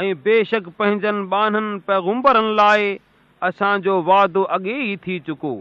۽ بيشڪ پنهنجن ٻانن پيگمبرن لاءِ اسان جو واعدو اڳي ئي ٿي چڪو.